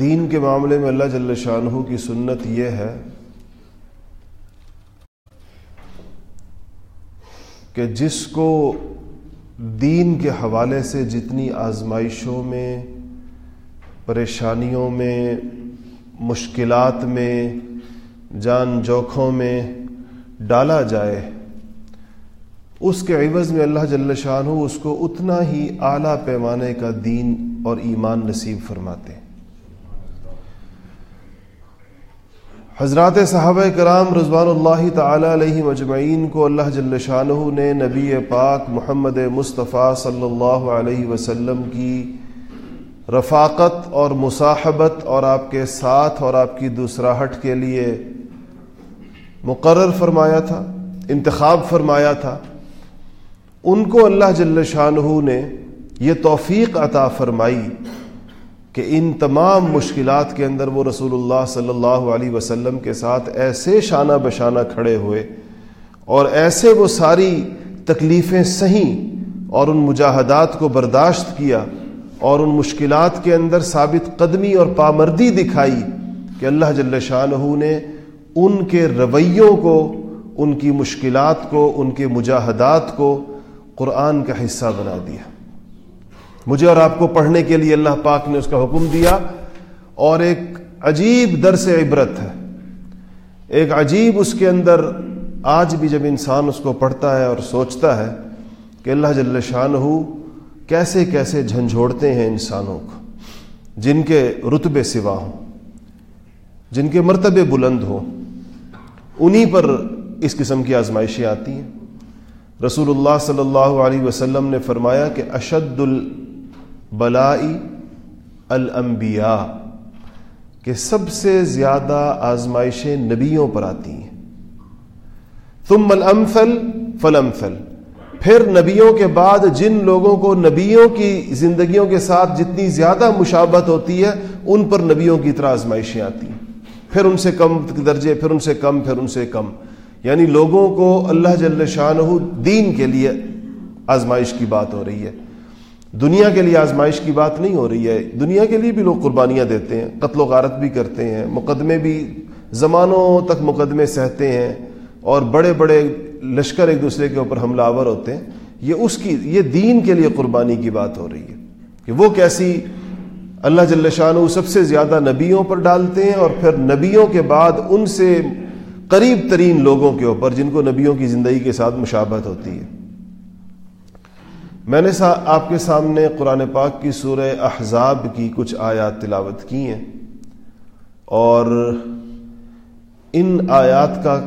دین کے معاملے میں اللہ جل شاہ کی سنت یہ ہے کہ جس کو دین کے حوالے سے جتنی آزمائشوں میں، پریشانیوں میں، مشکلات میں، جان جوکھوں میں ڈالا جائے، اس کے عوض میں اللہ جل شاہ اس کو اتنا ہی اعلیٰ پیمانے کا دین اور ایمان نصیب فرماتے۔ حضرات صحابہ کرام رضوان اللہ تعالی علیہ مجمعین کو اللہ جل شاہ نے نبی پاک محمد مصطفیٰ صلی اللہ علیہ وسلم کی رفاقت اور مصاحبت اور آپ کے ساتھ اور آپ کی دوسراہٹ کے لیے مقرر فرمایا تھا، انتخاب فرمایا تھا۔ ان کو اللہ جل شاہ نے یہ توفیق عطا فرمائی۔ کہ ان تمام مشکلات کے اندر وہ رسول اللہ صلی اللہ علیہ وسلم کے ساتھ ایسے شانہ بشانہ کھڑے ہوئے اور ایسے وہ ساری تکلیفیں سہیں اور ان مجاہدات کو برداشت کیا اور ان مشکلات کے اندر ثابت قدمی اور پامردی دکھائی کہ اللہ جل شاہ نے ان کے رویوں کو، ان کی مشکلات کو، ان کے مجاہدات کو قرآن کا حصہ بنا دیا۔ مجھے اور آپ کو پڑھنے کے لیے اللہ پاک نے اس کا حکم دیا اور ایک عجیب در سے عبرت ہے۔ ایک عجیب اس کے اندر آج بھی جب انسان اس کو پڑھتا ہے اور سوچتا ہے کہ اللہ جل شاہ کیسے کیسے جھنجھوڑتے ہیں انسانوں کو، جن کے رتبے سوا ہوں، جن کے مرتبے بلند ہوں، انہی پر اس قسم کی آزمائشیں آتی ہیں۔ رسول اللہ صلی اللہ علیہ وسلم نے فرمایا کہ اشد البلائی الانبیاء کہ سب سے زیادہ آزمائشیں نبیوں پر آتی ہیں۔ ثم الامثل فلمثل پھر نبیوں کے بعد جن لوگوں کو نبیوں کی زندگیوں کے ساتھ جتنی زیادہ مشابت ہوتی ہے، ان پر نبیوں کی طرح آزمائشیں آتی ہیں۔ پھر ان سے کم درجے، پھر ان سے کم، پھر ان سے کم۔ یعنی لوگوں کو اللہ جل شاہ دین کے لیے آزمائش کی بات ہو رہی ہے۔ دنیا کے لیے آزمائش کی بات نہیں ہو رہی ہے۔ دنیا کے لیے بھی لوگ قربانیاں دیتے ہیں، قتل و غارت بھی کرتے ہیں، مقدمے بھی زمانوں تک مقدمے سہتے ہیں اور بڑے بڑے لشکر ایک دوسرے کے اوپر حملہ آور ہوتے ہیں۔ یہ اس کی، یہ دین کے لیے قربانی کی بات ہو رہی ہے کہ وہ کیسی اللہ جل شاہ سب سے زیادہ نبیوں پر ڈالتے ہیں اور پھر نبیوں کے بعد ان سے قریب ترین لوگوں کے اوپر جن کو نبیوں کی زندگی کے ساتھ مشابہت ہوتی ہے۔ میں نے آپ کے سامنے قرآن پاک کی سورہ احزاب کی کچھ آیات تلاوت کی ہیں اور ان آیات کا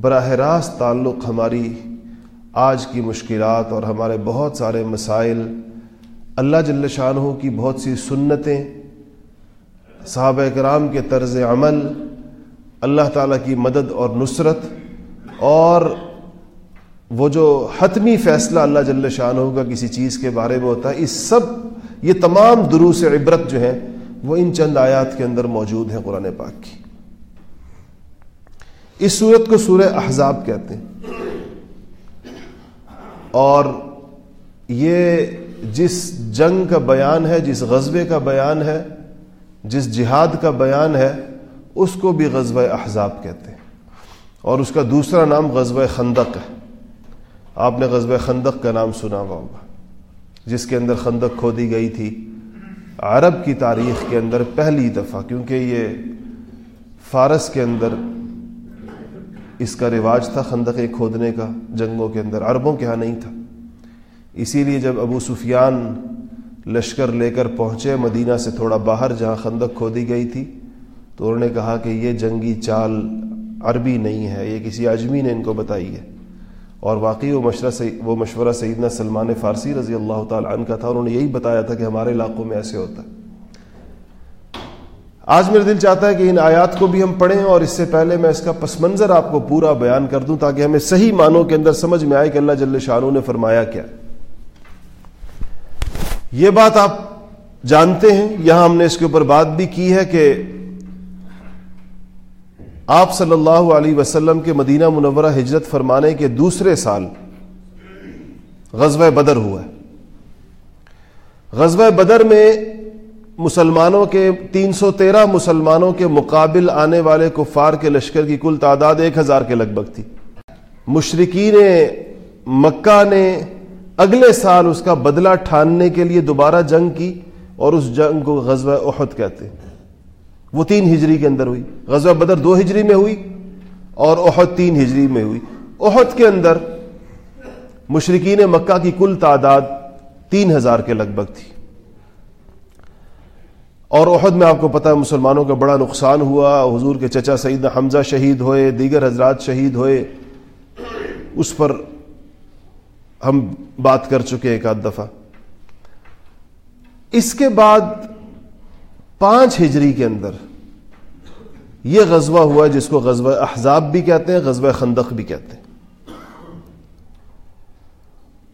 براہ راست تعلق ہماری آج کی مشکلات اور ہمارے بہت سارے مسائل اللہ جل شاہ کی بہت سی سنتیں، صحابہ کرام کے طرز عمل، اللہ تعالیٰ کی مدد اور نصرت اور وہ جو حتمی فیصلہ اللہ جل شاہ کا کسی چیز کے بارے میں ہوتا ہے، اس سب، یہ تمام دروس عبرت جو ہیں، وہ ان چند آیات کے اندر موجود ہیں قرآن پاک کی۔ اس صورت کو سورہ احزاب کہتے ہیں۔ اور یہ جس جنگ کا بیان ہے، جس غزبے کا بیان ہے، جس جہاد کا بیان ہے، اس کو بھی غزوہ احزاب کہتے ہیں۔ اور اس کا دوسرا نام غزوہ خندق ہے۔ آپ نے غزوہ خندق کا نام سنا ہوا ہوگا۔ جس کے اندر خندق کھودی گئی تھی۔ عرب کی تاریخ کے اندر پہلی دفعہ، کیونکہ یہ فارس کے اندر اس کا رواج تھا خندقیں کھودنے کا، جنگوں کے اندر۔ عربوں کے ہاں نہیں تھا۔ اسی لیے جب ابو سفیان لشکر لے کر پہنچے مدینہ سے تھوڑا باہر، جہاں خندق کھودی گئی تھی، تو انہوں نے کہا کہ یہ جنگی چال عربی نہیں ہے، یہ کسی اجمی نے ان کو بتائی ہے۔ اور واقعی وہ مشورہ وہ مشورہ سیدنا سلمان فارسی رضی اللہ تعالی عنہ کا تھا انہوں نے یہی بتایا تھا کہ ہمارے علاقوں میں ایسے ہوتا ہے۔ آج میرا دل چاہتا ہے کہ ان آیات کو بھی ہم پڑھیں اور اس سے پہلے میں اس کا پس منظر آپ کو پورا بیان کر دوں تاکہ ہمیں صحیح معنوں کے اندر سمجھ میں آئے کہ اللہ جل شاہ نے فرمایا کیا۔ یہ بات آپ جانتے ہیں، یہاں ہم نے اس کے اوپر بات بھی کی ہے کہ آپ صلی اللہ علیہ وسلم کے مدینہ منورہ ہجرت فرمانے کے دوسرے سال غزوہ بدر ہوا ہے۔ غزوہ بدر میں مسلمانوں کے تین سو تیرہ مسلمانوں کے مقابل آنے والے کفار کے لشکر کی کل تعداد ایک ہزار کے لگ بھگ تھی۔ مشرقین مکہ نے اگلے سال اس کا بدلہ ٹھاننے کے لیے دوبارہ جنگ کی اور اس جنگ کو غزوہ احد کہتے ہیں۔ وہ تین ہجری کے اندر ہوئی۔ غزوہ بدر دو ہجری میں ہوئی اور احد تین ہجری میں ہوئی۔ احد کے اندر مشرقین مکہ کی کل تعداد تین ہزار کے لگ بھگ تھی۔ اور احد میں آپ کو پتا ہے مسلمانوں کا بڑا نقصان ہوا۔ حضور کے چچا سعید حمزہ شہید ہوئے، دیگر حضرات شہید ہوئے۔ اس پر ہم بات کر چکے ایک آدھ دفعہ۔ اس کے بعد پانچ ہجری کے اندر یہ غزوہ ہوا جس کو غزوہ احزاب بھی کہتے ہیں، غزوہ خندق بھی کہتے ہیں۔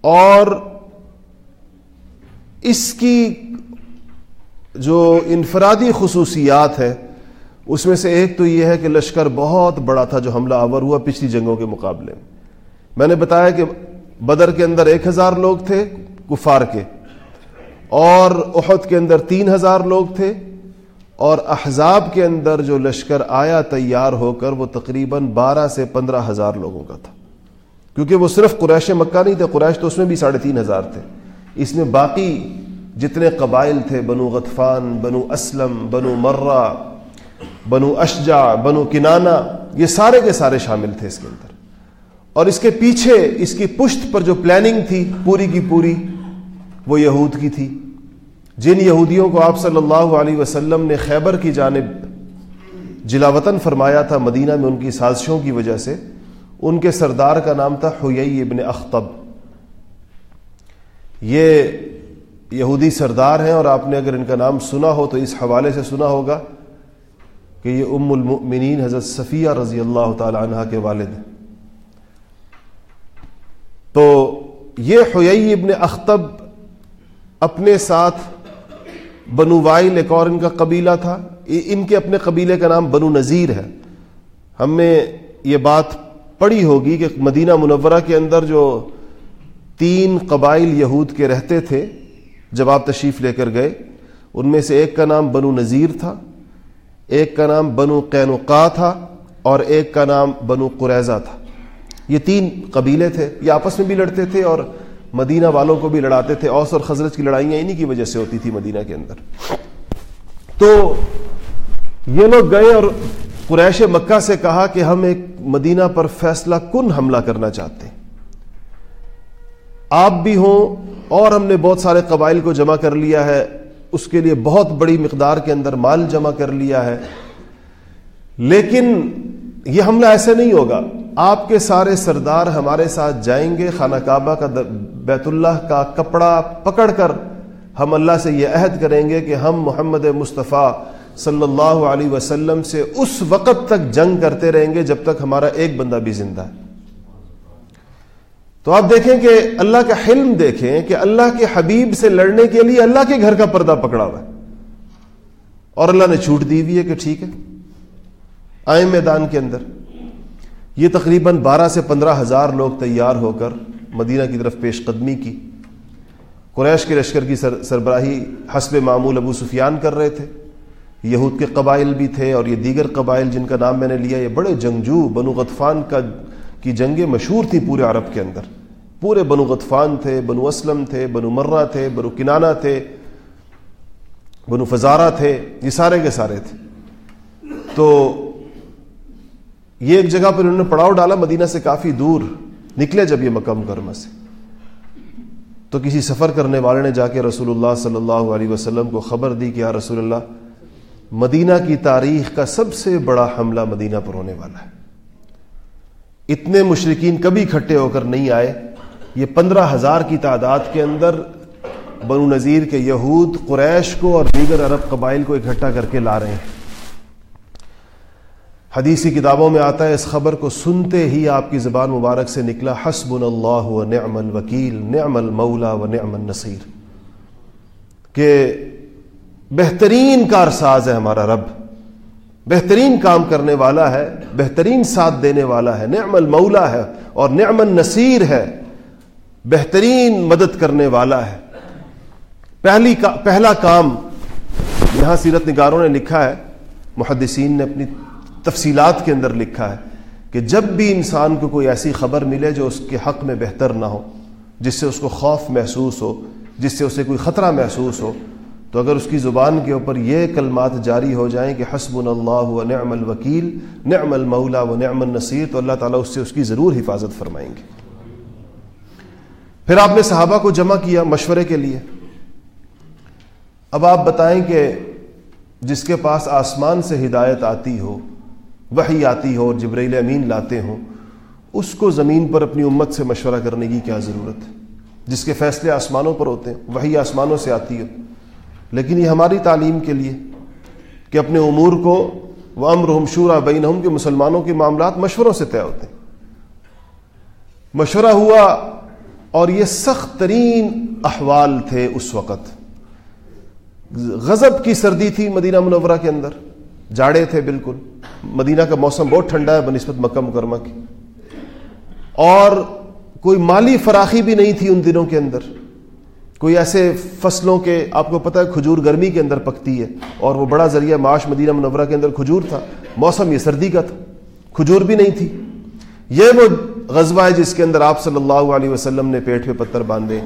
اور اس کی جو انفرادی خصوصیات ہے اس میں سے ایک تو یہ ہے کہ لشکر بہت بڑا تھا جو حملہ آور ہوا پچھلی جنگوں کے مقابلے میں۔ میں نے بتایا کہ بدر کے اندر ایک ہزار لوگ تھے، کفار کے، اور احد کے اندر تین ہزار لوگ تھے۔ اور احزاب کے اندر جو لشکر آیا تیار ہو کر وہ تقریباً بارہ سے پندرہ ہزار لوگوں کا تھا۔ کیونکہ وہ صرف قریش مکہ نہیں تھے، قریش تو اس میں بھی ساڑھے تین ہزار تھے۔ اس میں باقی جتنے قبائل تھے، بنو غطفان، بنو اسلم، بنو مرہ، بنو اشجا بنو کنانا یہ سارے کے سارے شامل تھے اس کے اندر۔ اور اس کے پیچھے اس کی پشت پر جو پلاننگ تھی، پوری کی پوری، وہ یہود کی تھی۔ جن یہودیوں کو آپ صلی اللہ علیہ وسلم نے خیبر کی جانب جلاوطن فرمایا تھا مدینہ میں ان کی سازشوں کی وجہ سے، ان کے سردار کا نام تھا حیئی ابن اختب یہ یہودی سردار ہیں اور آپ نے اگر ان کا نام سنا ہو تو اس حوالے سے سنا ہوگا کہ یہ ام المؤمنین حضرت صفیہ رضی اللہ تعالی عنہ کے والد ہیں۔ تو یہ حیئی ابن اختب اپنے ساتھ بنو وائل ایک اور ان کا قبیلہ تھا۔ ان کے اپنے قبیلے کا نام بنو نذیر ہے۔ ہم نے یہ بات پڑھی ہوگی کہ مدینہ منورہ کے اندر جو تین قبائل یہود کے رہتے تھے، جب آپ تشریف لے کر گئے، ان میں سے ایک کا نام بنو نذیر تھا، ایک کا نام بنو قینقا تھا، اور ایک کا نام بنو قریضہ تھا۔ یہ تین قبیلے تھے، یہ آپس میں بھی لڑتے تھے اور مدینہ والوں کو بھی لڑاتے تھے، اوس اور خزرت کی لڑائیاں انہی کی وجہ سے ہوتی تھی مدینہ کے اندر۔ تو یہ لوگ گئے اور قریش مکہ سے کہا کہ ہم ایک مدینہ پر فیصلہ کن حملہ کرنا چاہتے ہیں۔ آپ بھی ہوں اور ہم نے بہت سارے قبائل کو جمع کر لیا ہے، اس کے لیے بہت بڑی مقدار کے اندر مال جمع کر لیا ہے۔ لیکن یہ حملہ ایسے نہیں ہوگا۔ آپ کے سارے سردار ہمارے ساتھ جائیں گے، خانہ کعبہ کا بیت اللہ کا کپڑا پکڑ کر ہم اللہ سے یہ عہد کریں گے کہ ہم محمد مصطفیٰ صلی اللہ علیہ وسلم سے اس وقت تک جنگ کرتے رہیں گے جب تک ہمارا ایک بندہ بھی زندہ ہے۔ تو آپ دیکھیں کہ اللہ کا حلم دیکھیں کہ اللہ کے حبیب سے لڑنے کے لیے اللہ کے گھر کا پردہ پکڑا ہوا ہے۔ اور اللہ نے چھوٹ دی ہوئی ہے کہ ٹھیک ہے۔ آئے میدان کے اندر۔ یہ تقریباً بارہ سے پندرہ ہزار لوگ تیار ہو کر مدینہ کی طرف پیش قدمی کی۔ قریش کے لشکر کی سر سربراہی حسب معمول ابو سفیان کر رہے تھے۔ یہود کے قبائل بھی تھے اور یہ دیگر قبائل جن کا نام میں نے لیا، یہ بڑے جنگجو بنو غطفان کا کی جنگیں مشہور تھیں پورے عرب کے اندر۔ پورے بنو غطفان تھے، بنو اسلم تھے، بنو مرہ تھے، بنو کنانا تھے، بنو فزارہ تھے، یہ سارے کے سارے تھے۔ تو یہ ایک جگہ پر انہوں نے پڑاؤ ڈالا، مدینہ سے کافی دور نکلے جب یہ مکہ مکرمہ سے۔ تو کسی سفر کرنے والے نے جا کے رسول اللہ صلی اللہ علیہ وسلم کو خبر دی کہ یا رسول اللہ، مدینہ کی تاریخ کا سب سے بڑا حملہ مدینہ پر ہونے والا ہے۔ اتنے مشرقین کبھی اکٹھے ہو کر نہیں آئے۔ یہ پندرہ ہزار کی تعداد کے اندر بنو نذیر کے یہود، قریش کو اور دیگر عرب قبائل کو اکٹھا کر کے لا رہے ہیں۔ حدیثی کتابوں میں آتا ہے، اس خبر کو سنتے ہی آپ کی زبان مبارک سے نکلا حسب اللہ و نعم الوکیل، نعم المولا و نعم النصیر۔ کہ بہترین کارساز ہے ہمارا رب، بہترین کام کرنے والا ہے، بہترین ساتھ دینے والا ہے، نعم المولا ہے اور نعم النصیر ہے، بہترین مدد کرنے والا ہے۔ پہلی کا، پہلا کام یہاں سیرت نگاروں نے لکھا ہے، محدثین نے اپنی تفصیلات کے اندر لکھا ہے کہ جب بھی انسان کو کوئی ایسی خبر ملے جو اس کے حق میں بہتر نہ ہو، جس سے اس کو خوف محسوس ہو، جس سے اسے کوئی خطرہ محسوس ہو، تو اگر اس کی زبان کے اوپر یہ کلمات جاری ہو جائیں کہ حسب اللہ و نعم الوکیل، نعم المولا و نعم النصیر، تو اللہ تعالیٰ اس سے اس کی ضرور حفاظت فرمائیں گے۔ پھر آپ نے صحابہ کو جمع کیا مشورے کے لیے۔ اب آپ بتائیں کہ جس کے پاس آسمان سے ہدایت آتی ہو وہی آتی ہو اور جبریل امین لاتے ہوں، اس کو زمین پر اپنی امت سے مشورہ کرنے کی کیا ضرورت ہے؟ جس کے فیصلے آسمانوں پر ہوتے ہیں وہی آسمانوں سے آتی ہو لیکن یہ ہماری تعلیم کے لیے کہ اپنے امور کو وہ امر ہمشورہ بین ہم کے مسلمانوں کے معاملات مشوروں سے طے ہوتے ہیں۔ مشورہ ہوا اور یہ سخت ترین احوال تھے اس وقت۔ غضب کی سردی تھی مدینہ منورہ کے اندر۔ جاڑے تھے بالکل۔ مدینہ کا موسم بہت ٹھنڈا ہے بنسبت مکہ مکرمہ کی۔ اور کوئی مالی فراخی بھی نہیں تھی ان دنوں کے اندر۔ کوئی ایسے فصلوں کے، آپ کو پتہ ہے، کھجور گرمی کے اندر پکتی ہے۔ اور وہ بڑا ذریعہ معاش مدینہ منورہ کے اندر کھجور تھا۔ موسم یہ سردی کا تھا۔ کھجور بھی نہیں تھی۔ یہ وہ غزوہ ہے جس کے اندر آپ صلی اللہ علیہ وسلم نے پیٹ پہ پتھر باندھے۔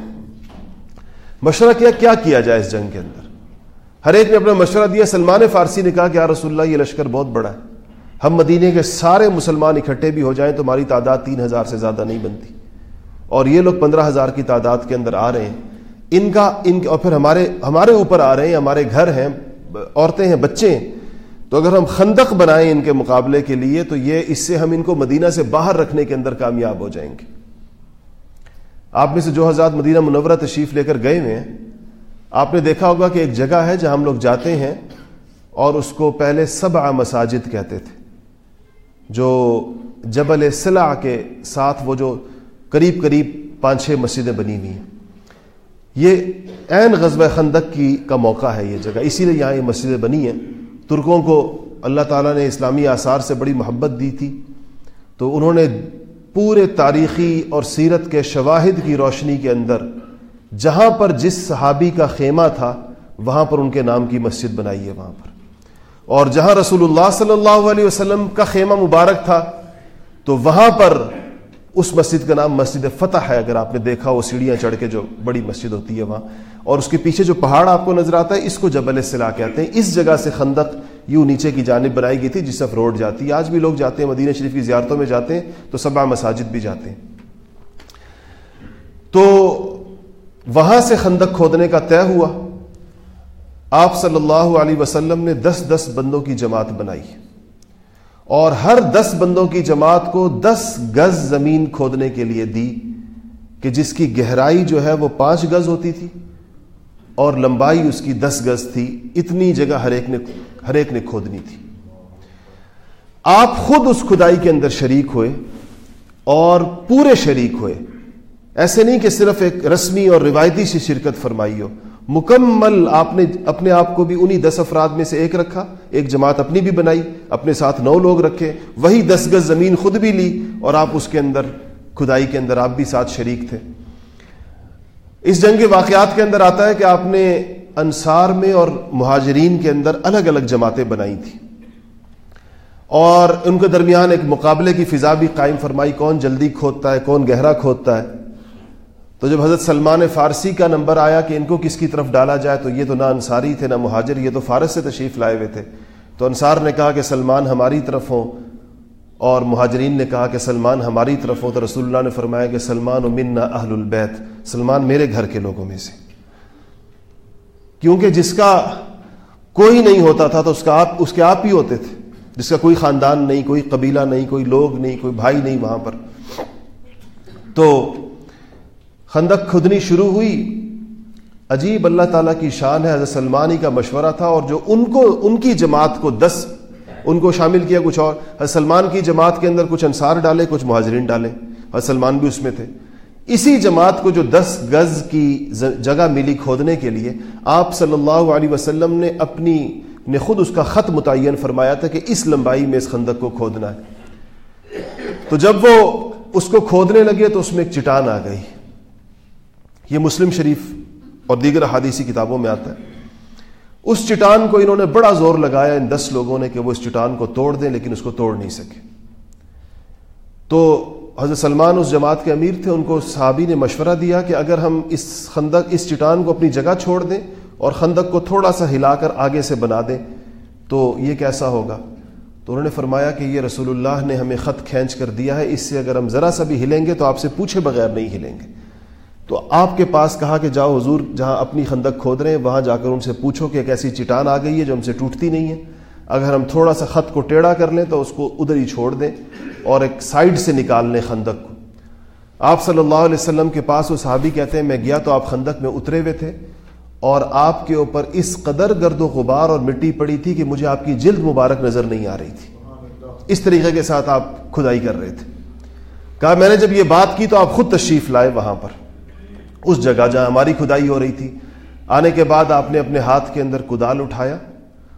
مشورہ کیا کیا کیا جائے اس جنگ کے اندر؟ ہر ایک نے اپنا مشورہ دیا، سلمان فارسی نے کہا کہ یا رسول اللہ، یہ لشکر بہت بڑا ہے۔ ہم مدینے کے سارے مسلمان اکٹھے بھی ہو جائیں تو ہماری تعداد تین ہزار سے زیادہ نہیں بنتی۔ اور یہ لوگ پندرہ ہزار کی تعداد کے اندر آ رہے ہیں۔ ان کا، ان اور پھر ہمارے ہمارے اوپر آ رہے ہیں، ہمارے گھر ہیں، عورتیں ہیں، بچے ہیں۔ تو اگر ہم خندق بنائیں ان کے مقابلے کے لیے، تو یہ اس سے ہم ان کو مدینہ سے باہر رکھنے کے اندر کامیاب ہو جائیں گے۔ آپ میں سے جو حضرات مدینہ منورہ تشریف لے کر گئے ہوئے ہیں آپ نے دیکھا ہوگا کہ ایک جگہ ہے جہاں ہم لوگ جاتے ہیں اور اس کو پہلے سبع مساجد کہتے تھے۔ جو جبل سلا کے ساتھ وہ جو قریب قریب پانچ چھ مسجدیں بنی ہوئی ہیں۔ یہ عین غزب خندق کی کا موقع ہے یہ جگہ۔ اسی لیے یہاں یہ مسجدیں بنی ہیں۔ ترکوں کو اللہ تعالیٰ نے اسلامی آثار سے بڑی محبت دی تھی۔ تو انہوں نے پورے تاریخی اور سیرت کے شواہد کی روشنی کے اندر جہاں پر جس صحابی کا خیمہ تھا، وہاں پر ان کے نام کی مسجد بنائی ہے وہاں پر۔ اور جہاں رسول اللہ صلی اللہ علیہ وسلم کا خیمہ مبارک تھا، تو وہاں پر اس مسجد کا نام مسجد فتح ہے۔ اگر آپ نے دیکھا وہ سیڑھیاں چڑھ کے جو بڑی مسجد ہوتی ہے وہاں، اور اس کے پیچھے جو پہاڑ آپ کو نظر آتا ہے، اس کو جبل سلا کہتے ہیں۔ اس جگہ سے خندق یوں نیچے کی جانب بنائی گئی تھی، جس طرف روڈ جاتی ہے۔ آج بھی لوگ جاتے ہیں، مدینہ شریف کی زیارتوں میں جاتے ہیں، تو سبا مساجد بھی جاتے ہیں۔ تو وہاں سے خندق کھودنے کا طے ہوا۔ آپ صلی اللہ علیہ وسلم نے دس دس بندوں کی جماعت بنائی۔ اور ہر دس بندوں کی جماعت کو دس گز زمین کھودنے کے لیے دی کہ جس کی گہرائی جو ہے وہ پانچ گز ہوتی تھی اور لمبائی اس کی دس گز تھی۔ اتنی جگہ ہر ایک نے ہر ایک نے کھودنی تھی۔ آپ خود اس کھدائی کے اندر شریک ہوئے اور پورے شریک ہوئے۔ ایسے نہیں کہ صرف ایک رسمی اور روایتی سی شرکت فرمائی ہو۔ مکمل آپ نے اپنے آپ کو بھی انہی دس افراد میں سے ایک رکھا، ایک جماعت اپنی بھی بنائی، اپنے ساتھ نو لوگ رکھے، وہی دس گز زمین خود بھی لی اور آپ اس کے اندر، کھدائی کے اندر آپ بھی ساتھ شریک تھے۔ اس جنگ کے واقعات کے اندر آتا ہے کہ آپ نے انصار میں اور مہاجرین کے اندر الگ الگ جماعتیں بنائی تھیں۔ اور ان کے درمیان ایک مقابلے کی فضا بھی قائم فرمائی، کون جلدی کھودتا ہے، کون گہرا کھودتا ہے۔ تو جب حضرت سلمان فارسی کا نمبر آیا کہ ان کو کس کی طرف ڈالا جائے تو یہ تو نہ انصاری تھے نہ مہاجر، یہ تو فارس سے تشریف لائے ہوئے تھے۔ تو انصار نے کہا کہ سلمان ہماری طرف ہوں اور مہاجرین نے کہا کہ سلمان ہماری طرف ہو تو رسول اللہ نے فرمایا کہ سلمان و منا اہل البیت، سلمان میرے گھر کے لوگوں میں سے۔ کیونکہ جس کا کوئی نہیں ہوتا تھا تو اس کا آپ، اس کے آپ ہی ہوتے تھے۔ جس کا کوئی خاندان نہیں، کوئی قبیلہ نہیں، کوئی لوگ نہیں، کوئی بھائی نہیں وہاں پر۔ تو خندق کھدنی شروع ہوئی۔ عجیب اللہ تعالیٰ کی شان ہے، حضرت سلمانی کا مشورہ تھا اور جو ان کو، ان کی جماعت کو دس، ان کو شامل کیا کچھ اور۔ حضرت سلمان کی جماعت کے اندر کچھ انصار ڈالے، کچھ مہاجرین ڈالے۔ حضرت سلمان بھی اس میں تھے۔ اسی جماعت کو جو دس گز کی جگہ ملی کھودنے کے لیے، آپ صلی اللہ علیہ وسلم نے اپنی، نے خود اس کا خط متعین فرمایا تھا کہ اس لمبائی میں اس خندق کو کھودنا ہے۔ تو جب وہ اس کو کھودنے لگے تو اس میں ایک چٹان آ گئی۔ یہ مسلم شریف اور دیگر حادیثی کتابوں میں آتا ہے۔ اس چٹان کو انہوں نے بڑا زور لگایا، ان دس لوگوں نے کہ وہ اس چٹان کو توڑ دیں، لیکن اس کو توڑ نہیں سکے۔ تو حضرت سلمان اس جماعت کے امیر تھے، ان کو صحابی نے مشورہ دیا کہ اگر ہم اس خندق، اس چٹان کو اپنی جگہ چھوڑ دیں اور خندق کو تھوڑا سا ہلا کر آگے سے بنا دیں، تو یہ کیسا ہوگا؟ تو انہوں نے فرمایا کہ یہ رسول اللہ نے ہمیں خط کھینچ کر دیا ہے، اس سے اگر ہم ذرا سا بھی ہلیں گے تو آپ سے پوچھے بغیر نہیں ہلیں گے۔ تو آپ کے پاس کہا کہ جاؤ حضور جہاں اپنی خندق کھود رہے ہیں، وہاں جا کر ان سے پوچھو کہ ایک ایسی چٹان آ گئی ہے جو ہم سے ٹوٹتی نہیں ہے۔ اگر ہم تھوڑا سا خط کو ٹیڑھا کر لیں تو اس کو ادھر ہی چھوڑ دیں اور ایک سائڈ سے نکال لیں خندق کو۔ آپ صلی اللہ علیہ وسلم کے پاس وہ صحابی کہتے ہیں، میں گیا تو آپ خندق میں اترے ہوئے تھے اور آپ کے اوپر اس قدر گرد و غبار اور مٹی پڑی تھی کہ مجھے آپ کی جلد مبارک نظر نہیں آ رہی تھی۔ اس طریقے کے ساتھ آپ کھدائی کر رہے تھے۔ کہا، میں نے جب یہ بات کی تو آپ خود تشریف لائے وہاں پر۔ اس جگہ جہاں ہماری کھدائی ہو رہی تھی۔ آنے کے بعد آپ نے اپنے ہاتھ کے اندر کدال اٹھایا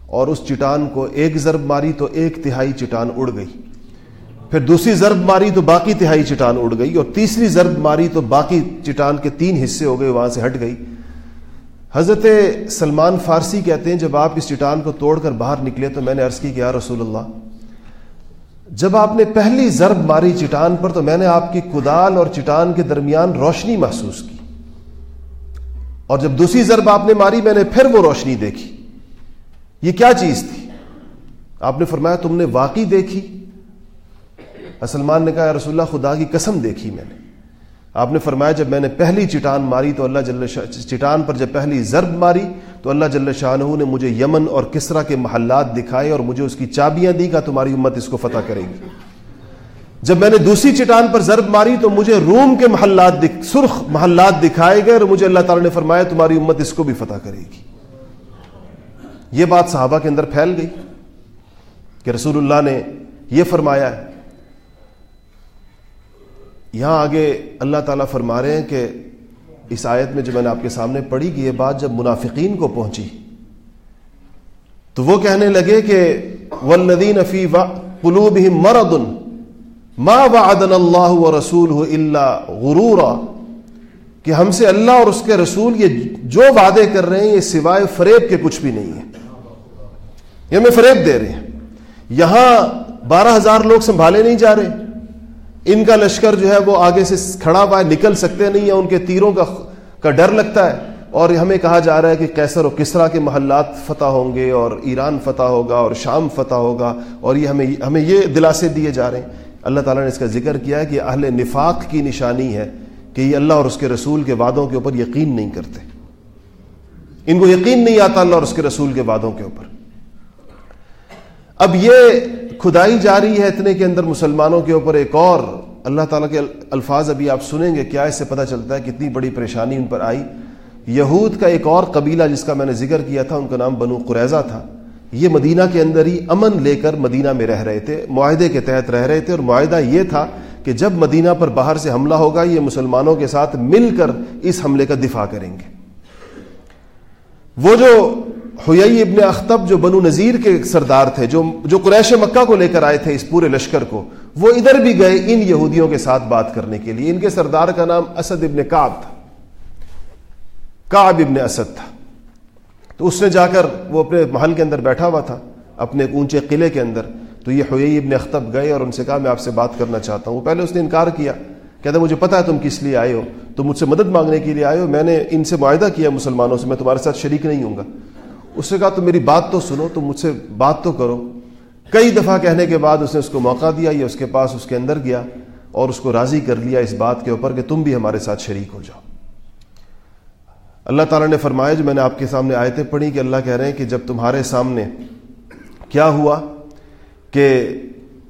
اور اس چٹان کو ایک ضرب ماری تو ایک تہائی چٹان اڑ گئی۔ پھر دوسری ضرب ماری تو باقی تہائی چٹان اڑ گئی اور تیسری ضرب ماری تو باقی چٹان کے تین حصے ہو گئے، وہاں سے ہٹ گئی۔ حضرت سلمان فارسی کہتے ہیں، جب آپ اس چٹان کو توڑ کر باہر نکلے تو میں نے عرض کی کہ یا رسول اللہ، جب آپ نے پہلی ضرب ماری چٹان پر تو میں نے آپ کی کدال اور چٹان کے درمیان روشنی محسوس کی۔ اور جب دوسری ضرب آپ نے ماری، میں نے پھر وہ روشنی دیکھی۔ یہ کیا چیز تھی؟ آپ نے فرمایا، تم نے واقعی دیکھی۔ سلمان نے کہا رسول اللہ، خدا کی قسم دیکھی میں نے۔ آپ نے فرمایا، جب میں نے پہلی چٹان ماری تو اللہ جل چٹان پر جب پہلی ضرب ماری تو اللہ جل شاہ نے مجھے یمن اور کسرا کے محلات دکھائے اور مجھے اس کی چابیاں دی کہ تمہاری امت اس کو فتح کرے گی۔ جب میں نے دوسری چٹان پر ضرب ماری تو مجھے روم کے محلات دکھ سرخ محلات دکھائے گئے اور مجھے اللہ تعالیٰ نے فرمایا تمہاری امت اس کو بھی فتح کرے گی۔ یہ بات صحابہ کے اندر پھیل گئی کہ رسول اللہ نے یہ فرمایا ہے۔ یہاں آگے اللہ تعالیٰ فرما رہے ہیں کہ اس آیت میں جو میں نے آپ کے سامنے پڑھی کہ یہ بات جب منافقین کو پہنچی تو وہ کہنے لگے کہ ولدین فی قلوب مردن ما وعدن اللہ و رسول اللہ غرورا، کہ ہم سے اللہ اور اس کے رسول یہ جو وعدے کر رہے ہیں، یہ سوائے فریب کے کچھ بھی نہیں ہے۔ یہ ہمیں فریب دے رہے ہیں۔ یہاں بارہ ہزار لوگ سنبھالے نہیں جا رہے۔ ان کا لشکر جو ہے وہ آگے سے کھڑا ہوا ہے، نکل سکتے نہیں ہیں، ان کے تیروں کا کا ڈر لگتا ہے۔ اور ہمیں کہا جا رہا ہے کہ کیسر و کسرا کے محلات فتح ہوں گے اور ایران فتح ہوگا اور شام فتح ہوگا۔ اور یہ ہمیں ہمیں یہ دلاسے دیے جا رہے ہیں۔ اللہ تعالیٰ نے اس کا ذکر کیا ہے کہ اہل نفاق کی نشانی ہے کہ یہ اللہ اور اس کے رسول کے وعدوں کے اوپر یقین نہیں کرتے۔ ان کو یقین نہیں آتا اللہ اور اس کے رسول کے وعدوں کے اوپر۔ اب یہ کھدائی جاری ہے اتنے کے اندر مسلمانوں کے اوپر ایک اور۔ اللہ تعالیٰ کے الفاظ ابھی آپ سنیں گے کیا اس سے پتہ چلتا ہے کتنی بڑی پریشانی ان پر آئی۔ یہود کا ایک اور قبیلہ جس کا میں نے ذکر کیا تھا، ان کا نام بنو قریضہ تھا۔ یہ مدینہ کے اندر ہی امن لے کر مدینہ میں رہ رہے تھے، معاہدے کے تحت رہ رہے تھے، اور معاہدہ یہ تھا کہ جب مدینہ پر باہر سے حملہ ہوگا، یہ مسلمانوں کے ساتھ مل کر اس حملے کا دفاع کریں گے۔ وہ جو ہوئی ابن اختب، جو بنو نذیر کے سردار تھے، جو جو قریش مکہ کو لے کر آئے تھے اس پورے لشکر کو، وہ ادھر بھی گئے ان یہودیوں کے ساتھ بات کرنے کے لیے۔ ان کے سردار کا نام اسد ابن کاب تھا۔ کاب ابن اسد تھا۔ تو اس نے جا کر وہ اپنے محل کے اندر بیٹھا ہوا تھا، اپنے اونچے قلعے کے اندر۔ تو یہ ہوئی ابن اختب گئے اور ان سے کہا، میں آپ سے بات کرنا چاہتا ہوں۔ وہ پہلے اس نے انکار کیا کہتا مجھے پتا ہے تم کس لیے آئے ہو، تم مجھ سے مدد مانگنے کے لیے آئے ہو، میں نے ان سے معاہدہ کیا مسلمانوں سے، میں تمہارے ساتھ شریک نہیں ہوں گا۔ اس نے کہا، تو میری بات تو سنو، تم مجھ سے بات تو کرو۔ کئی دفعہ کہنے کے بعد اس نے اس کو موقع دیا، یہ اس کے پاس اس کے اندر گیا اور اس کو راضی کر لیا اس بات کے اوپر کہ تم بھی ہمارے ساتھ شریک ہو جاؤ۔ اللہ تعالیٰ نے فرمایا، جو میں نے آپ کے سامنے آیتیں پڑھی کہ اللہ کہہ رہے ہیں کہ جب تمہارے سامنے کیا ہوا کہ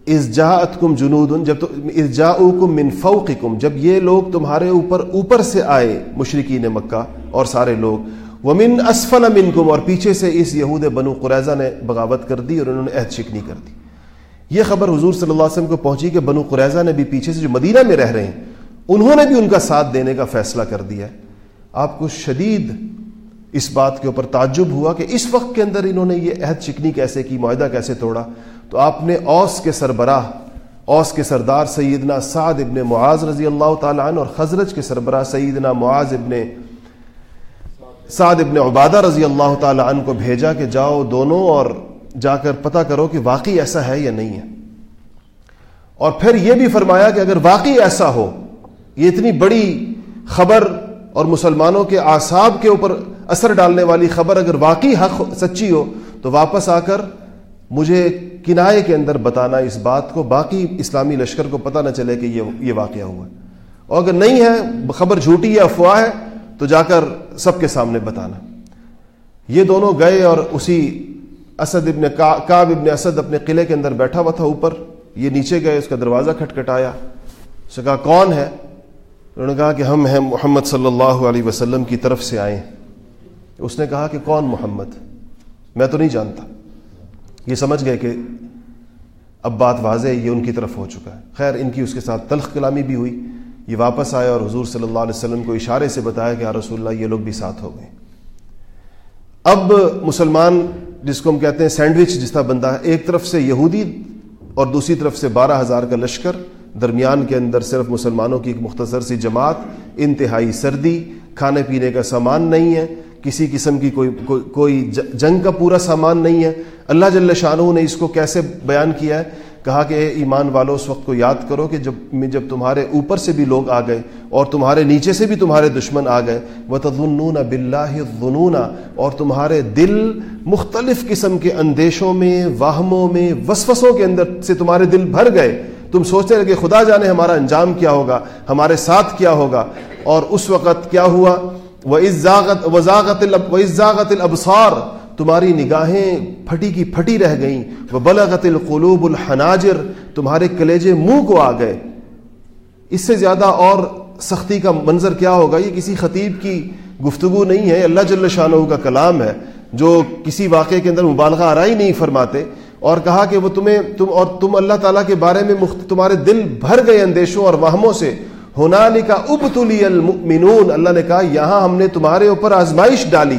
اس جاعت کم جنود، جب اس جا کم منفوق کم جب یہ لوگ تمہارے اوپر اوپر سے آئے مشرقین مکہ اور سارے لوگ، ومن اسفل منکم اور پیچھے سے اس یہود بنو قریضہ نے بغاوت کر دی اور انہوں نے عہد شکنی کر دی۔ یہ خبر حضور صلی اللہ علیہ وسلم کو پہنچی کہ بنو قریضہ نے بھی پیچھے سے جو مدینہ میں رہ رہے ہیں، انہوں نے بھی ان کا ساتھ دینے کا فیصلہ کر دیا ہے۔ آپ کو شدید اس بات کے اوپر تعجب ہوا کہ اس وقت کے اندر انہوں نے یہ عہد شکنی کیسے کی، معاہدہ کیسے توڑا؟ تو آپ نے اوس کے سربراہ، اوس کے سردار سیدنا سعد ابن معاذ رضی اللہ تعالیٰ عنہ اور خزرج کے سربراہ سیدنا معاذ ابن سعد ابن عبادہ رضی اللہ تعالی عنہ کو بھیجا کہ جاؤ دونوں اور جا کر پتہ کرو کہ واقعی ایسا ہے یا نہیں ہے۔ اور پھر یہ بھی فرمایا کہ اگر واقعی ایسا ہو، یہ اتنی بڑی خبر اور مسلمانوں کے آساب کے اوپر اثر ڈالنے والی خبر اگر واقعی حق سچی ہو، تو واپس آ کر مجھے کنائے کے اندر بتانا اس بات کو۔ باقی اسلامی لشکر کو پتہ نہ چلے کہ یہ یہ واقعہ ہوا ہے۔ اور اگر نہیں ہے، خبر جھوٹی یا افواہ ہے، تو جا کر سب کے سامنے بتانا۔ یہ دونوں گئے اور اسی اسد ابن کاب ابن اسد اپنے قلعے کے اندر بیٹھا ہوا تھا اوپر۔ یہ نیچے گئے، اس کا دروازہ کھٹکھٹایا۔ اس نے کہا، کون ہے؟ انہوں نے کہا کہ ہم ہیں محمد صلی اللہ علیہ وسلم کی طرف سے آئے اس نے کہا کہ کون محمد؟ میں تو نہیں جانتا۔ یہ سمجھ گئے کہ اب بات واضح یہ ان کی طرف ہو چکا ہے۔ خیر، ان کی اس کے ساتھ تلخ کلامی بھی ہوئی۔ یہ واپس آیا اور حضور صلی اللہ علیہ وسلم کو اشارے سے بتایا کہ رسول اللہ، یہ لوگ بھی ساتھ ہو گئے۔ اب مسلمان، جس کو ہم کہتے ہیں سینڈوچ، جس طرح بندہ ہے، ایک طرف سے یہودی اور دوسری طرف سے بارہ ہزار کا لشکر درمیان کے اندر صرف مسلمانوں کی ایک مختصر سی جماعت، انتہائی سردی، کھانے پینے کا سامان نہیں ہے، کسی قسم کی کوئی کوئی جنگ کا پورا سامان نہیں ہے۔ اللہ جل شاہ نے اس کو کیسے بیان کیا ہے؟ کہا کہ اے ایمان والو، اس وقت کو یاد کرو کہ جب جب تمہارے اوپر سے بھی لوگ آ گئے اور تمہارے نیچے سے بھی تمہارے دشمن آ گئے وہ تدنون بلّہ ظنون اور تمہارے دل مختلف قسم کے اندیشوں میں، واہموں میں، وسوسوں کے اندر سے تمہارے دل بھر گئے۔ تم سوچتے لگے خدا جانے ہمارا انجام کیا ہوگا، ہمارے ساتھ کیا ہوگا۔ اور اس وقت کیا ہوا؟ وہ عزاغت وزاغت وزاغت الابصار تمہاری نگاہیں پھٹی کی پھٹی رہ گئیں۔ وہ بلغت القلوب الحناجر۔ تمہارے کلیجے منہ کو آ گئے۔ اس سے زیادہ اور سختی کا منظر کیا ہوگا؟ یہ کسی خطیب کی گفتگو نہیں ہے۔ اللہ جل شاہ کا کلام ہے، جو کسی واقعے کے اندر مبالغہ آرائی نہیں فرماتے۔ اور کہا کہ وہ تمہیں تم اور تم اللہ تعالیٰ کے بارے میں مخت تمہارے دل بھر گئے اندیشوں اور وہموں سے۔ ہونا کا ابتلی المؤمنون۔ اللہ نے کہا، یہاں ہم نے تمہارے اوپر آزمائش ڈالی۔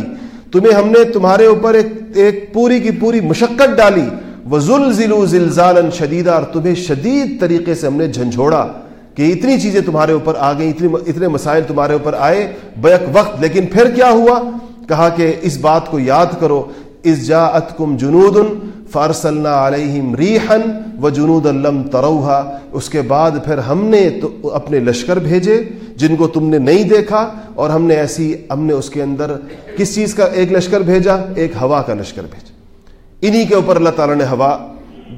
تمہیں ہم نے تمہارے اوپر ایک ایک پوری کی پوری مشقت ڈالی۔ وہ ذلو شدیدہ اور تمہیں شدید طریقے سے ہم نے جھنجھوڑا کہ اتنی چیزیں تمہارے اوپر آ گئیں، اتنی اتنے مسائل تمہارے اوپر آئے بیک وقت۔ لیکن پھر کیا ہوا؟ کہا کہ اس بات کو یاد کرو۔ اس جا ات کم فارسلنا علیہم ریحن و جنود الم تروہا۔ اس کے بعد پھر ہم نے تو اپنے لشکر بھیجے جن کو تم نے نہیں دیکھا اور ہم نے ایسی ہم نے اس کے اندر کس چیز کا ایک لشکر بھیجا؟ ایک ہوا کا لشکر بھیجا۔ انہی کے اوپر اللہ تعالیٰ نے ہوا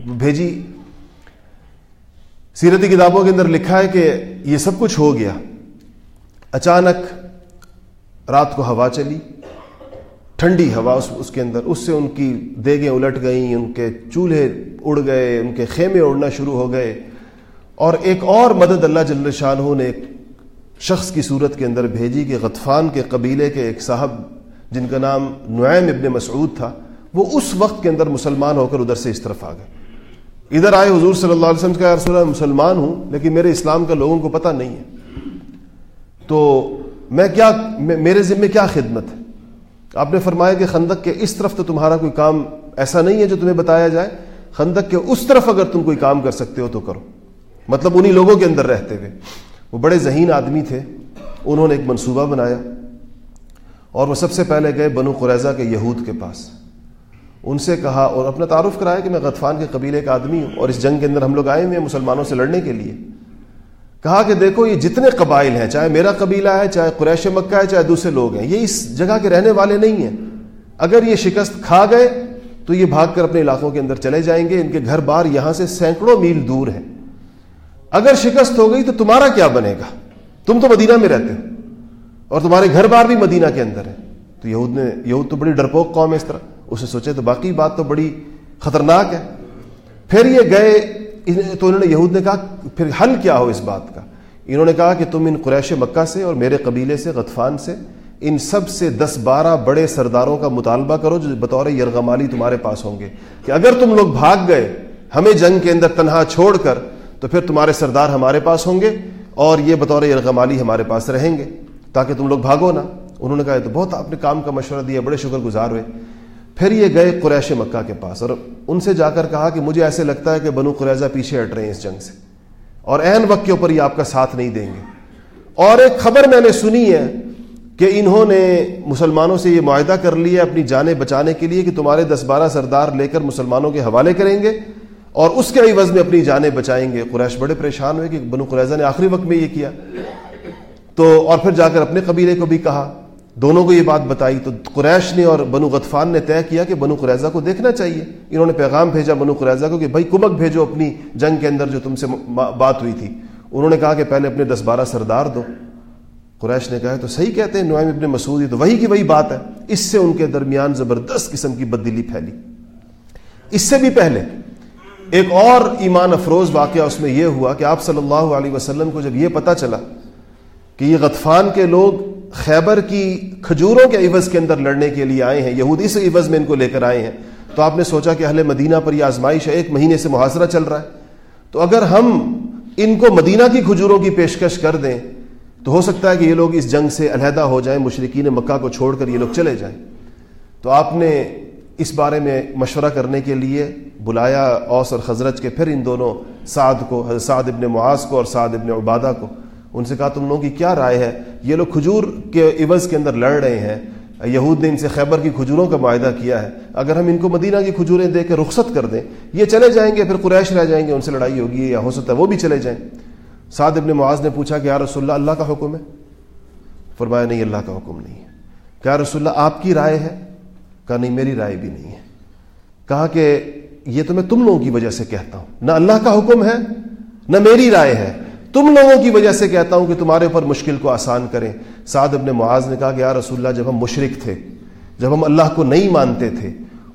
بھیجی۔ سیرتی کتابوں کے اندر لکھا ہے کہ یہ سب کچھ ہو گیا۔ اچانک رات کو ہوا چلی۔ ٹھنڈی ہوا اس اس کے اندر، اس سے ان کی دیگیں الٹ گئیں، ان کے چولہے اڑ گئے، ان کے خیمے اڑنا شروع ہو گئے۔ اور ایک اور مدد اللہ جل شاہ نے ایک شخص کی صورت کے اندر بھیجی کہ غطفان کے قبیلے کے ایک صاحب، جن کا نام نعیم ابن مسعود تھا، وہ اس وقت کے اندر مسلمان ہو کر ادھر سے اس طرف آ گئے۔ ادھر آئے حضور صلی اللہ علیہ وسلم کا رسول اللہ مسلمان ہوں، لیکن میرے اسلام کا لوگوں کو پتہ نہیں ہے۔ تو میں کیا میرے ذمے کیا خدمت ہے؟ آپ نے فرمایا کہ خندق کے اس طرف تو تمہارا کوئی کام ایسا نہیں ہے جو تمہیں بتایا جائے۔ خندق کے اس طرف اگر تم کوئی کام کر سکتے ہو تو کرو۔ مطلب انہی لوگوں کے اندر رہتے ہوئے۔ وہ بڑے ذہین آدمی تھے۔ انہوں نے ایک منصوبہ بنایا۔ اور وہ سب سے پہلے گئے بنو قریضہ کے یہود کے پاس۔ ان سے کہا اور اپنا تعارف کرایا کہ میں غطفان کے قبیلے کا آدمی ہوں اور اس جنگ کے اندر ہم لوگ آئے ہوئے ہیں مسلمانوں سے لڑنے کے لیے۔ کہا کہ دیکھو، یہ جتنے قبائل ہیں، چاہے میرا قبیلہ ہے، چاہے قریش مکہ ہے، چاہے دوسرے لوگ ہیں، یہ اس جگہ کے رہنے والے نہیں ہیں۔ اگر یہ شکست کھا گئے، تو یہ بھاگ کر اپنے علاقوں کے اندر چلے جائیں گے۔ ان کے گھر بار یہاں سے سینکڑوں میل دور ہیں۔ اگر شکست ہو گئی، تو تمہارا کیا بنے گا؟ تم تو مدینہ میں رہتے ہو، اور تمہارے گھر بار بھی مدینہ کے اندر ہے تو یہود نے، یہود تو بڑی ڈرپوک قوم ہے اس طرح۔ اسے سوچے تو باقی بات تو بڑی خطرناک ہے۔ پھر یہ گئے تو انہوں نے یہود نے کہا، پھر حل کیا ہو اس بات کا؟ انہوں نے کہا کہ تم ان قریش مکہ سے اور میرے قبیلے سے، غطفان سے، ان سب سے دس بارہ بڑے سرداروں کا مطالبہ کرو جو بطور یرغمالی تمہارے پاس ہوں گے کہ اگر تم لوگ بھاگ گئے، ہمیں جنگ کے اندر تنہا چھوڑ کر، تو پھر تمہارے سردار ہمارے پاس ہوں گے اور یہ بطور یرغمالی ہمارے پاس رہیں گے تاکہ تم لوگ بھاگو نا۔ انہوں نے کہا تو بہت آپ نے کام کا مشورہ دیا، بڑے شکر گزار ہوئے۔ پھر یہ گئے قریش مکہ کے پاس اور ان سے جا کر کہا کہ مجھے ایسے لگتا ہے کہ بنو قریضہ پیچھے ہٹ رہے ہیں اس جنگ سے اور عین وقت کے اوپر یہ آپ کا ساتھ نہیں دیں گے۔ اور ایک خبر میں نے سنی ہے کہ انہوں نے مسلمانوں سے یہ معاہدہ کر لیا اپنی جانیں بچانے کے لیے کہ تمہارے دس بارہ سردار لے کر مسلمانوں کے حوالے کریں گے اور اس کے عوض میں اپنی جانیں بچائیں گے۔ قریش بڑے پریشان ہوئے کہ بنو قریضہ نے آخری وقت میں یہ کیا۔ تو اور پھر جا کر اپنے قبیلے کو بھی کہا۔ دونوں کو یہ بات بتائی تو قریش نے اور بنو غطفان نے طے کیا کہ بنو قریضہ کو دیکھنا چاہیے۔ انہوں نے پیغام بھیجا بنو قریضہ کو کہ بھائی کمک بھیجو اپنی جنگ کے اندر جو تم سے بات ہوئی تھی۔ انہوں نے کہا کہ پہلے اپنے دس بارہ سردار دو۔ قریش نے کہا تو صحیح کہتے ہیں، نعیم ابن مسعود تو وہی کی وہی بات ہے۔ اس سے ان کے درمیان زبردست قسم کی بدلی پھیلی۔ اس سے بھی پہلے ایک اور ایمان افروز واقعہ اس میں یہ ہوا کہ آپ صلی اللہ علیہ وسلم کو جب یہ پتا چلا کہ یہ غطفان کے لوگ خیبر کی کھجوروں کے عوض کے اندر لڑنے کے لیے آئے ہیں یہود اس عوض میں ان کو لے کر آئے ہیں۔ تو آپ نے سوچا کہ اہل مدینہ پر یہ آزمائش ہے، ایک مہینے سے محاصرہ چل رہا ہے۔ تو اگر ہم ان کو مدینہ کی کھجوروں کی پیشکش کر دیں، تو ہو سکتا ہے کہ یہ لوگ اس جنگ سے علیحدہ ہو جائیں مشرقین مکہ کو چھوڑ کر یہ لوگ چلے جائیں۔ تو آپ نے اس بارے میں مشورہ کرنے کے لیے بلایا اوس اور خزرج کے پھر ان دونوں سعد کو سعد ابن معاذ کو اور سعد ابن عبادہ کو۔ ان سے کہا تم لوگوں کی کیا رائے ہے؟ یہ لوگ کھجور کے عوض کے اندر لڑ رہے ہیں۔ یہود نے ان سے خیبر کی کھجوروں کا معاہدہ کیا ہے۔ اگر ہم ان کو مدینہ کی کھجوریں دے کے رخصت کر دیں، یہ چلے جائیں گے، پھر قریش رہ جائیں گے، ان سے لڑائی ہوگی، یا ہو سکتا ہے وہ بھی چلے جائیں۔ سعد ابن معاذ نے پوچھا کہ یا رسول اللہ اللہ کا حکم ہے؟ فرمایا، نہیں، اللہ کا حکم نہیں ہے۔ کیا رسول اللہ، آپ کی رائے ہے؟ کہا، نہیں، میری رائے بھی نہیں ہے۔ کہا کہ یہ تو میں تم لوگوں کی وجہ سے کہتا ہوں۔ نہ اللہ کا حکم ہے، نہ میری رائے ہے۔ تم لوگوں کی وجہ سے کہتا ہوں کہ تمہارے اوپر مشکل کو آسان کریں۔ سعد ابن معاذ نے کہا کہ یا رسول اللہ، جب ہم مشرق تھے، جب ہم اللہ کو نہیں مانتے تھے،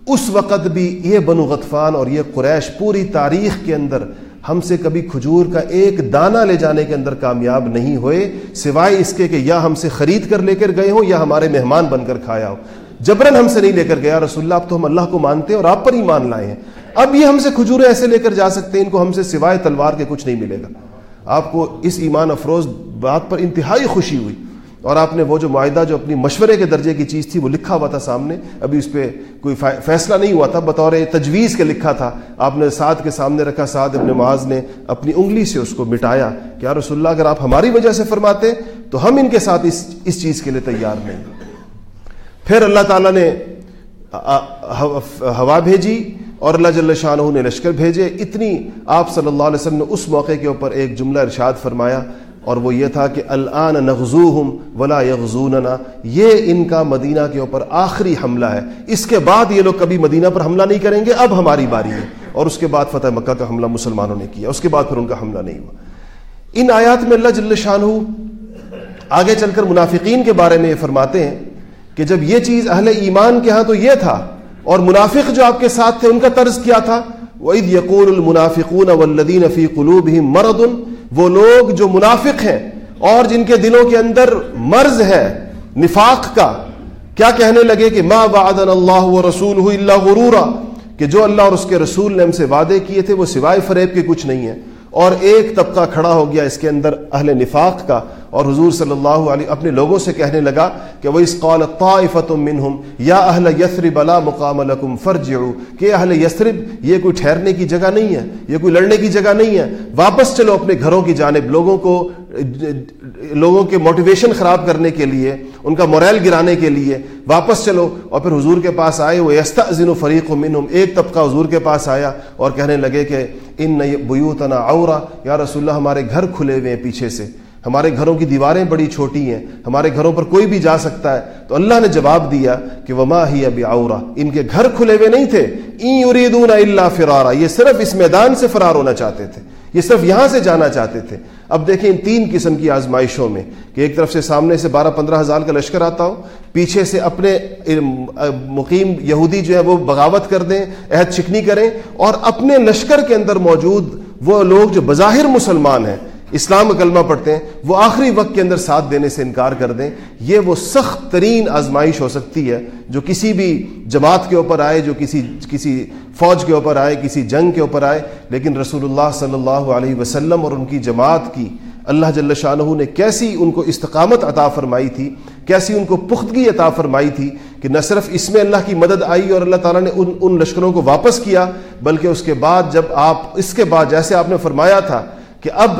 اس وقت بھی یہ بنو غطفان اور یہ قریش پوری تاریخ کے اندر ہم سے کبھی کھجور کا ایک دانہ لے جانے کے اندر کامیاب نہیں ہوئے، سوائے اس کے کہ یا ہم سے خرید کر لے کر گئے ہوں یا ہمارے مہمان بن کر کھایا ہو۔ جبرن ہم سے نہیں لے کر گیا رسول اللہ، اب تو ہم اللہ کو مانتے ہیں اور آپ پر ہی مان لائے ہیں۔ اب یہ ہم سے کھجورے ایسے لے کر جا سکتے ہیں، ان کو ہم سے سوائے تلوار کے کچھ نہیں ملے گا۔ آپ کو اس ایمان افروز بات پر انتہائی خوشی ہوئی اور آپ نے وہ جو معاہدہ جو اپنی مشورے کے درجے کی چیز تھی وہ لکھا ہوا تھا سامنے ابھی اس پہ کوئی فیصلہ نہیں ہوا تھا، بطور تجویز کے لکھا تھا۔ آپ نے سعد کے سامنے رکھا، سعد ابن معاذ نے اپنی انگلی سے اس کو مٹایا۔ کہ یا رسول اللہ، اگر آپ ہماری وجہ سے فرماتے تو ہم ان کے ساتھ اس اس چیز کے لیے تیار نہیں۔ پھر اللہ تعالیٰ نے ہوا بھیجی۔ اور اللہ جل شاہ نے لشکر بھیجے۔ اتنی آپ صلی اللہ علیہ وسلم نے اس موقع کے اوپر ایک جملہ ارشاد فرمایا اور وہ یہ تھا کہ الان نغزو ولا یغزوننا۔ یہ ان کا مدینہ کے اوپر آخری حملہ ہے۔ اس کے بعد یہ لوگ کبھی مدینہ پر حملہ نہیں کریں گے۔ اب ہماری باری ہے۔ اور اس کے بعد فتح مکہ کا حملہ مسلمانوں نے کیا۔ اس کے بعد پھر ان کا حملہ نہیں ہوا۔ ان آیات میں اللہ جل شاہ آگے چل کر منافقین کے بارے میں یہ فرماتے ہیں کہ جب یہ چیز اہل ایمان کے ہاں تو یہ تھا اور منافق جو آپ کے ساتھ تھے، ان کا طرز کیا تھا؟ وَإِذْ يَقُولُ الْمُنَافِقُونَ وَالَّذِينَ فِي قُلُوبِهِمْ مَرَضٌ، وہ لوگ جو منافق ہیں اور جن کے دلوں کے اندر مرض ہے نفاق کا، کیا کہنے لگے کہ ما وعدنا اللہ و رسول الا غرورا؟ کہ جو اللہ اور اس کے رسول نے ہم سے وعدے کیے تھے، وہ سوائے فریب کے کچھ نہیں ہیں۔ اور ایک طبقہ کھڑا ہو گیا اس کے اندر اہل نفاق کا اور حضور صلی اللہ علیہ اپنے لوگوں سے کہنے لگا کہ وہ اس قول طائفت منہم یا اہل یثرب لا مقام لکم فرجعو کہ اہل یثرب یہ کوئی ٹھہرنے کی جگہ نہیں ہے، یہ کوئی لڑنے کی جگہ نہیں ہے، واپس چلو اپنے گھروں کی جانب لوگوں کو لوگوں کے موٹیویشن خراب کرنے کے لیے، ان کا موریل گرانے کے لیے واپس چلو اور پھر حضور کے پاس آئے، وہ یستا و فریق و منہم ایک طبقہ حضور کے پاس آیا اور کہنے لگے کہ ان بیوتنا اورا یا رسول اللہ، ہمارے گھر کھلے ہوئے ہیں پیچھے سے۔ ہمارے گھروں کی دیواریں بڑی چھوٹی ہیں، ہمارے گھروں پر کوئی بھی جا سکتا ہے۔ تو اللہ نے جواب دیا کہ وما ہی ابھی آورا ان کے گھر کھلے ہوئے نہیں تھے۔ این اللہ فرارا۔ یہ صرف اس میدان سے فرار ہونا چاہتے تھے۔ یہ صرف یہاں سے جانا چاہتے تھے۔ اب دیکھیں ان تین قسم کی آزمائشوں میں کہ ایک طرف سے سامنے سے بارہ پندرہ ہزار کا لشکر آتا ہو، پیچھے سے اپنے مقیم یہودی جو ہے وہ بغاوت کر دیں، عہد چکنی کریں اور اپنے لشکر کے اندر موجود وہ لوگ جو بظاہر مسلمان ہیں اسلام کلمہ پڑھتے ہیں، وہ آخری وقت کے اندر ساتھ دینے سے انکار کر دیں۔ یہ وہ سخت ترین آزمائش ہو سکتی ہے جو کسی بھی جماعت کے اوپر آئے، جو کسی کسی فوج کے اوپر آئے، کسی جنگ کے اوپر آئے۔ لیکن رسول اللہ صلی اللہ علیہ وسلم اور ان کی جماعت کی، اللہ جل شاہ نے کیسی ان کو استقامت عطا فرمائی تھی، کیسی ان کو پختگی عطا فرمائی تھی کہ نہ صرف اس میں اللہ کی مدد آئی اور اللہ تعالیٰ نے ان ان لشکروں کو واپس کیا، بلکہ اس کے بعد جب آپ، اس کے بعد جیسے آپ نے فرمایا تھا کہ اب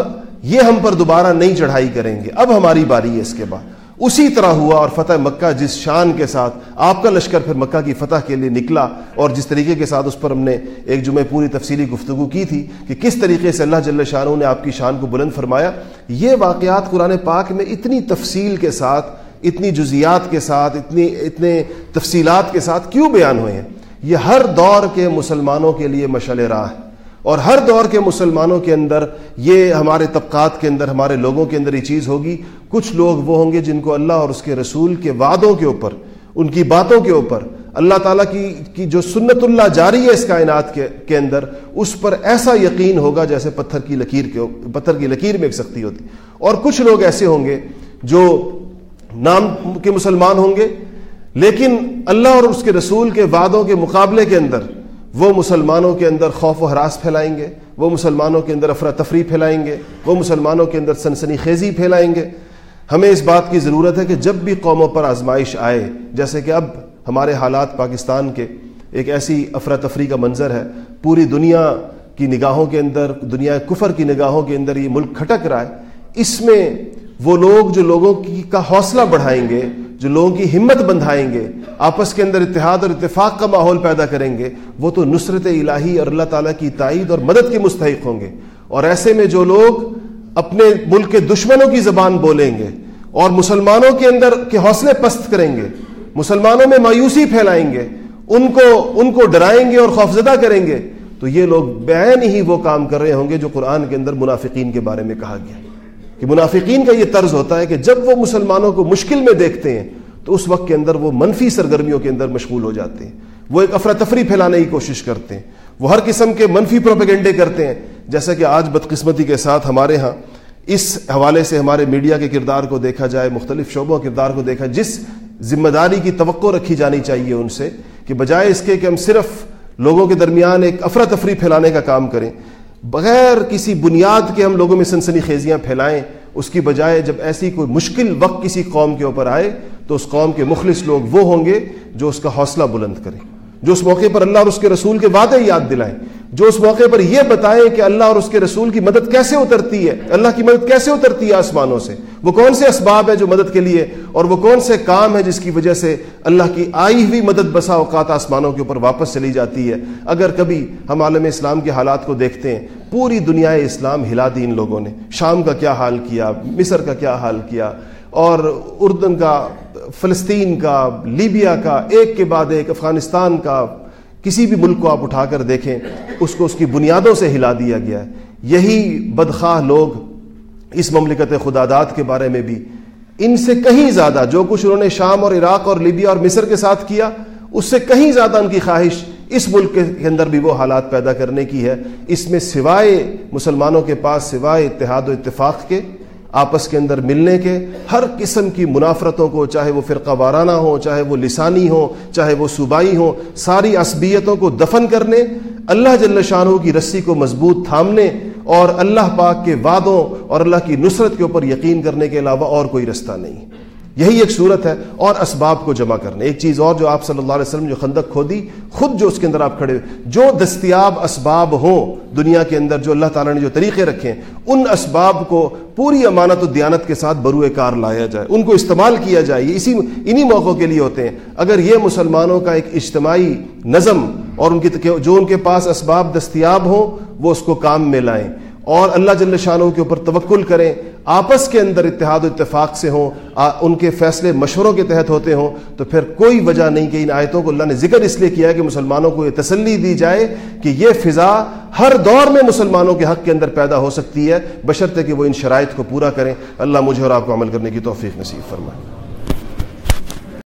یہ ہم پر دوبارہ نہیں چڑھائی کریں گے۔ اب ہماری باری ہے اس کے بعد۔ اسی طرح ہوا اور فتح مکہ جس شان کے ساتھ آپ کا لشکر پھر مکہ کی فتح کے لیے نکلا اور جس طریقے کے ساتھ اس پر ہم نے ایک جمعہ پوری تفصیلی گفتگو کی تھی کہ کس طریقے سے اللہ جل شاہ نے آپ کی شان کو بلند فرمایا، یہ واقعات قرآن پاک میں اتنی تفصیل کے ساتھ، اتنی جزیات کے ساتھ، اتنی، اتنے تفصیلات کے ساتھ کیوں بیان ہوئے ہیں؟ یہ ہر دور کے مسلمانوں کے لیے مشعل راہ ہے۔ اور ہر دور کے مسلمانوں کے اندر یہ ہمارے طبقات کے اندر، ہمارے لوگوں کے اندر یہ چیز ہوگی۔ کچھ لوگ وہ ہوں گے جن کو اللہ اور اس کے رسول کے وعدوں کے اوپر، ان کی باتوں کے اوپر، اللہ تعالیٰ کی کی جو سنت اللہ جاری ہے اس کائنات کے کے اندر، اس پر ایسا یقین ہوگا جیسے پتھر کی لکیر کے، پتھر کی لکیر میں ایک سختی ہوتی۔ اور کچھ لوگ ایسے ہوں گے جو نام کے مسلمان ہوں گے، لیکن اللہ اور اس کے رسول کے وعدوں کے مقابلے کے اندر وہ مسلمانوں کے اندر خوف و حراس پھیلائیں گے، وہ مسلمانوں کے اندر افراتفری پھیلائیں گے، وہ مسلمانوں کے اندر سنسنی خیزی پھیلائیں گے۔ ہمیں اس بات کی ضرورت ہے کہ جب بھی قوموں پر آزمائش آئے، جیسے کہ اب ہمارے حالات پاکستان کے ایک ایسی افراتفری کا منظر ہے، پوری دنیا کی نگاہوں کے اندر، دنیا کفر کی نگاہوں کے اندر یہ ملک کھٹک رہا ہے، اس میں وہ لوگ جو لوگوں کی کا حوصلہ بڑھائیں گے جو لوگوں کی ہمت بندھائیں گے، آپس کے اندر اتحاد اور اتفاق کا ماحول پیدا کریں گے، وہ تو نصرت الہی اور اللہ تعالیٰ کی تائید اور مدد کے مستحق ہوں گے۔ اور ایسے میں جو لوگ اپنے ملک کے دشمنوں کی زبان بولیں گے اور مسلمانوں کے اندر کے حوصلے پست کریں گے، مسلمانوں میں مایوسی پھیلائیں گے، ان کو ان کو ڈرائیں گے اور خوفزدہ کریں گے، تو یہ لوگ بین ہی وہ کام کر رہے ہوں گے جو قرآن کے اندر منافقین کے بارے میں کہا گیا۔ کہ منافقین کا یہ طرز ہوتا ہے کہ جب وہ مسلمانوں کو مشکل میں دیکھتے ہیں، تو اس وقت کے اندر وہ منفی سرگرمیوں کے اندر مشغول ہو جاتے ہیں۔ وہ ایک افراتفری پھیلانے کی کوشش کرتے ہیں۔ وہ ہر قسم کے منفی پروپیگنڈے کرتے ہیں۔ جیسا کہ آج بدقسمتی کے ساتھ ہمارے ہاں اس حوالے سے ہمارے میڈیا کے کردار کو دیکھا جائے، مختلف شعبوں کے کردار کو دیکھا، جس ذمہ داری کی توقع رکھی جانی چاہیے ان سے کہ بجائے اس کے کہ ہم صرف لوگوں کے درمیان ایک افراتفری پھیلانے کا کام کریں بغیر کسی بنیاد کے ہم لوگوں میں سنسنی خیزیاں پھیلائیں، اس کی بجائے جب ایسی کوئی مشکل وقت کسی قوم کے اوپر آئے، تو اس قوم کے مخلص لوگ وہ ہوں گے جو اس کا حوصلہ بلند کریں، جو اس موقع پر اللہ اور اس کے رسول کے وعدے یاد دلائیں جو اس موقع پر یہ بتائیں کہ اللہ اور اس کے رسول کی مدد کیسے اترتی ہے، اللہ کی مدد کیسے اترتی ہے آسمانوں سے؟ وہ کون سے اسباب ہے جو مدد کے لیے اور وہ کون سے کام ہے جس کی وجہ سے اللہ کی آئی ہوئی مدد بسا اوقات آسمانوں کے اوپر واپس چلی جاتی ہے؟ اگر کبھی ہم عالم اسلام کے حالات کو دیکھتے ہیں، پوری دنیا اسلام ہلا دی ان لوگوں نے۔ شام کا کیا حال کیا، مصر کا کیا حال کیا، اور اردن کا، فلسطین کا، لیبیا کا، ایک کے بعد ایک، افغانستان کا کسی بھی ملک کو آپ اٹھا کر دیکھیں، اس کو اس کی بنیادوں سے ہلا دیا گیا ہے۔ یہی بدخواہ لوگ اس مملکت خدادات کے بارے میں بھی۔ ان سے کہیں زیادہ، جو کچھ انہوں نے شام اور عراق اور لیبیا اور مصر کے ساتھ کیا، اس سے کہیں زیادہ ان کی خواہش اس ملک کے اندر بھی وہ حالات پیدا کرنے کی ہے۔ اس میں سوائے مسلمانوں کے پاس، سوائے اتحاد و اتفاق کے آپس کے اندر ملنے کے ہر قسم کی منافرتوں کو، چاہے وہ فرقہ وارانہ ہوں، چاہے وہ لسانی ہوں، چاہے وہ صوبائی ہوں، ساری عصبیتوں کو دفن کرنے، اللہ جل شاہ کی رسی کو مضبوط تھامنے اور اللہ پاک کے وعدوں اور اللہ کی نصرت کے اوپر یقین کرنے کے علاوہ اور کوئی رستہ نہیں۔ یہی ایک صورت ہے اور اسباب کو جمع کرنے۔ ایک چیز اور جو آپ صلی اللہ علیہ وسلم جو خندق کھودی، خود جو اس کے اندر آپ کھڑے جو دستیاب اسباب ہوں دنیا کے اندر، جو اللہ تعالیٰ نے جو طریقے رکھے ہیں، ان اسباب کو پوری امانت و دیانت کے ساتھ بروئے کار لایا جائے، ان کو استعمال کیا جائے۔ یہ اسی، انہی موقعوں کے لیے ہوتے ہیں۔ اگر یہ مسلمانوں کا ایک اجتماعی نظم اور ان کی جو ان کے پاس اسباب دستیاب ہوں، وہ اس کو کام میں لائیں۔ اور اللہ جل شاہوں کے اوپر توکل کریں۔ آپس کے اندر اتحاد و اتفاق سے ہوں ان کے فیصلے مشوروں کے تحت ہوتے ہوں، تو پھر کوئی وجہ نہیں کہ ان آیتوں کو اللہ نے ذکر اس لیے کیا ہے کہ مسلمانوں کو یہ تسلی دی جائے کہ یہ فضا ہر دور میں مسلمانوں کے حق کے اندر پیدا ہو سکتی ہے، بشرطے کہ وہ ان شرائط کو پورا کریں۔ اللہ مجھے اور آپ کو عمل کرنے کی توفیق نصیب فرمائے۔